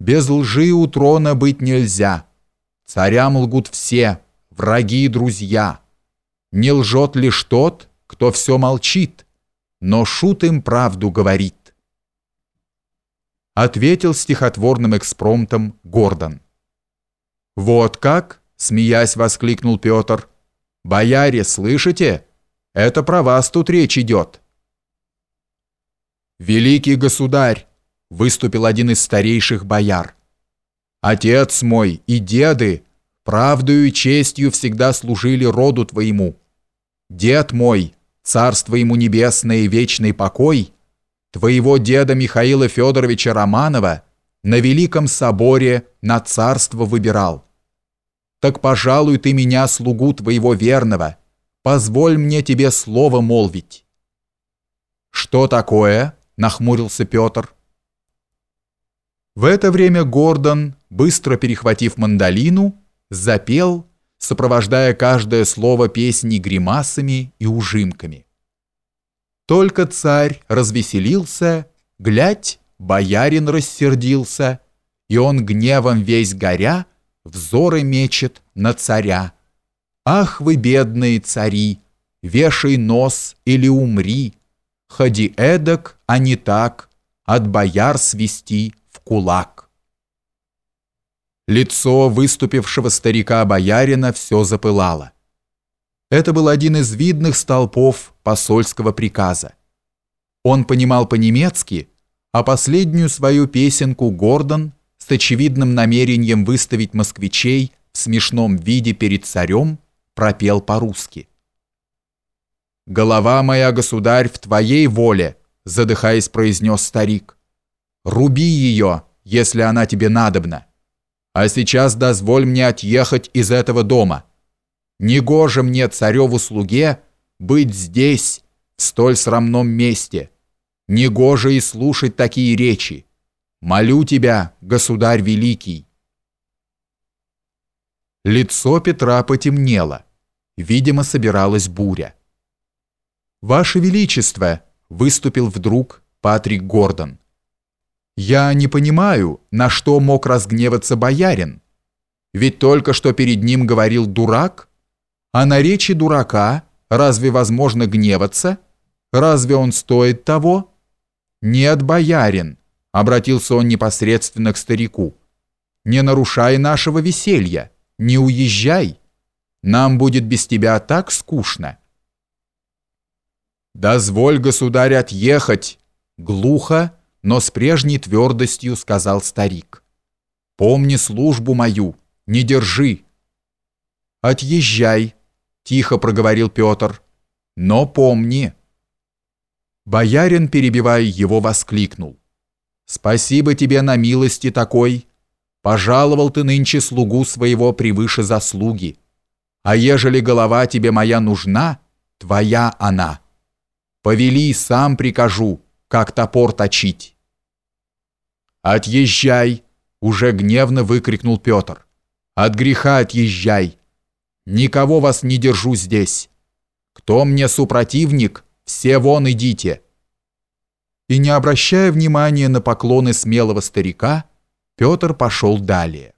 Без лжи у трона быть нельзя. Царям лгут все, враги и друзья. Не лжет лишь тот, кто все молчит, но шут им правду говорит. Ответил стихотворным экспромтом Гордон. «Вот как?» — смеясь воскликнул Петр. «Бояре, слышите? Это про вас тут речь идет». «Великий государь!» — выступил один из старейших бояр. «Отец мой и деды правдою и честью всегда служили роду твоему. Дед мой, царство ему небесное и вечный покой, твоего деда Михаила Федоровича Романова на Великом Соборе на царство выбирал. Так пожалуй ты меня, слугу твоего верного, позволь мне тебе слово молвить». «Что такое?» – нахмурился Петр. В это время Гордон, быстро перехватив мандолину, запел, сопровождая каждое слово песни гримасами и ужимками. Только царь развеселился, глядь, боярин рассердился, и он гневом весь горя взоры мечет на царя. Ах вы, бедные цари, вешай нос или умри, ходи эдак, а не так, от бояр свести кулак. Лицо выступившего старика-боярина все запылало. Это был один из видных столпов посольского приказа. Он понимал по-немецки, а последнюю свою песенку Гордон с очевидным намерением выставить москвичей в смешном виде перед царем пропел по-русски. «Голова моя, государь, в твоей воле», задыхаясь, произнес старик. «Руби ее, если она тебе надобна. А сейчас дозволь мне отъехать из этого дома. Негоже мне, цареву слуге, быть здесь, в столь срамном месте. Негоже и слушать такие речи. Молю тебя, государь великий. Лицо Петра потемнело. Видимо, собиралась буря. «Ваше Величество!» — выступил вдруг Патрик Гордон. Я не понимаю, на что мог разгневаться боярин. Ведь только что перед ним говорил дурак, а на речи дурака разве возможно гневаться? Разве он стоит того? Нет, боярин, обратился он непосредственно к старику. Не нарушай нашего веселья, не уезжай. Нам будет без тебя так скучно. Дозволь, государь, отъехать, глухо, но с прежней твердостью сказал старик. «Помни службу мою, не держи». «Отъезжай», — тихо проговорил Петр, — «но помни». Боярин, перебивая его, воскликнул. «Спасибо тебе на милости такой. Пожаловал ты нынче слугу своего превыше заслуги. А ежели голова тебе моя нужна, твоя она. Повели, сам прикажу, как топор точить. «Отъезжай!» — уже гневно выкрикнул Петр. «От греха отъезжай! Никого вас не держу здесь! Кто мне супротивник, все вон идите!» И не обращая внимания на поклоны смелого старика, Петр пошел далее.